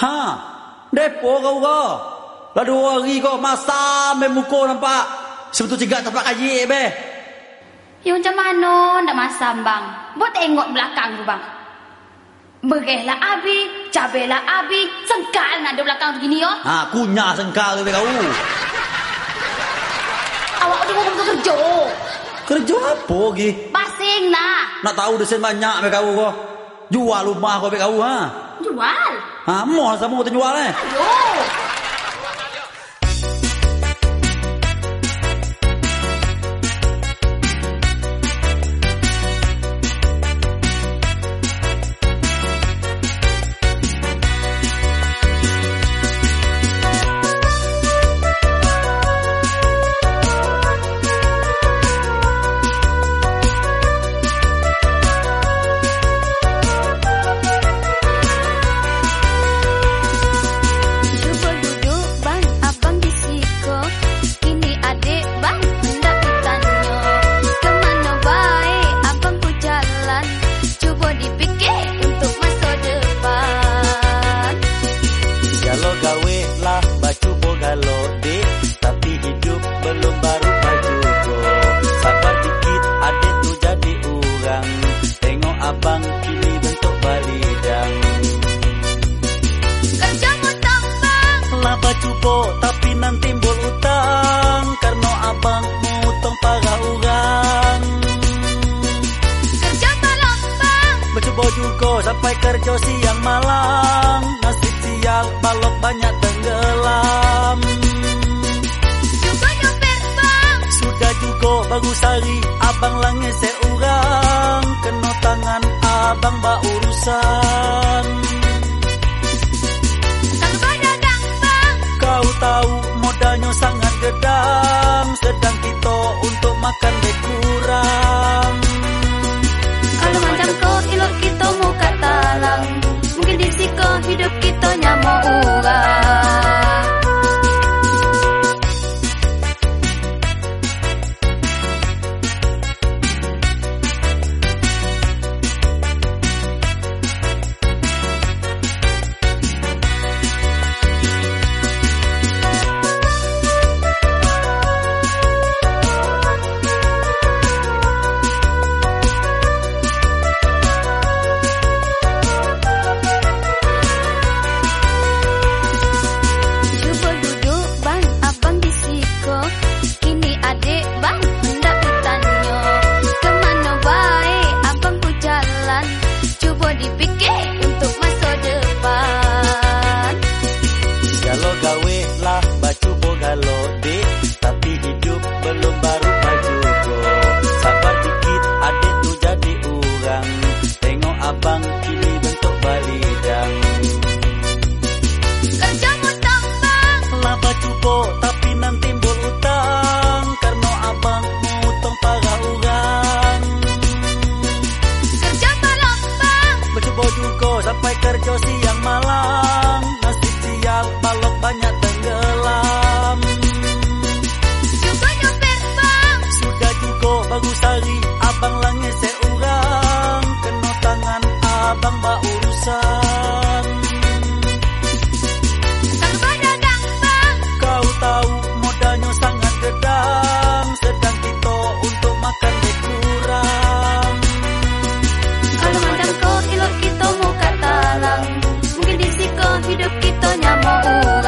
Ha, depo kau ko. Lah dua hari kau masa memuko nampak. Sebetul tiga tapak kaji be. Ya macam mana ndak masam bang? Buat tengok belakang tu bang. Berehlah abi, cabailah abi, sengkal nak ada belakang begini yo. Ha, kunyah sengkal tu be kau. Awak tu bukan kerja. Kerja apa lagi? Basing nah. Nak tahu desain banyak be kau ko. Jual rumah kau be kau ha. Jual. Ha, mau sama tu jual eh. Ayo. Bo tapi nanti timbul utang Karena abang mutong para orang. Kerja malam bang. Baju go sampai kerja siang malam. Nasib sial balok banyak tenggelam. Cuba nyopir bang, Sudah juga bagus hari Abang langit seorang. Kena tangan abang ba urusan urusan. Sang pedagang bang Kau tahu modalnya sangat gedang Sedang kita untuk makan kurang Kalau mandang kau ilok kita mau katalang Mungkin di siko hidup kita nyamuk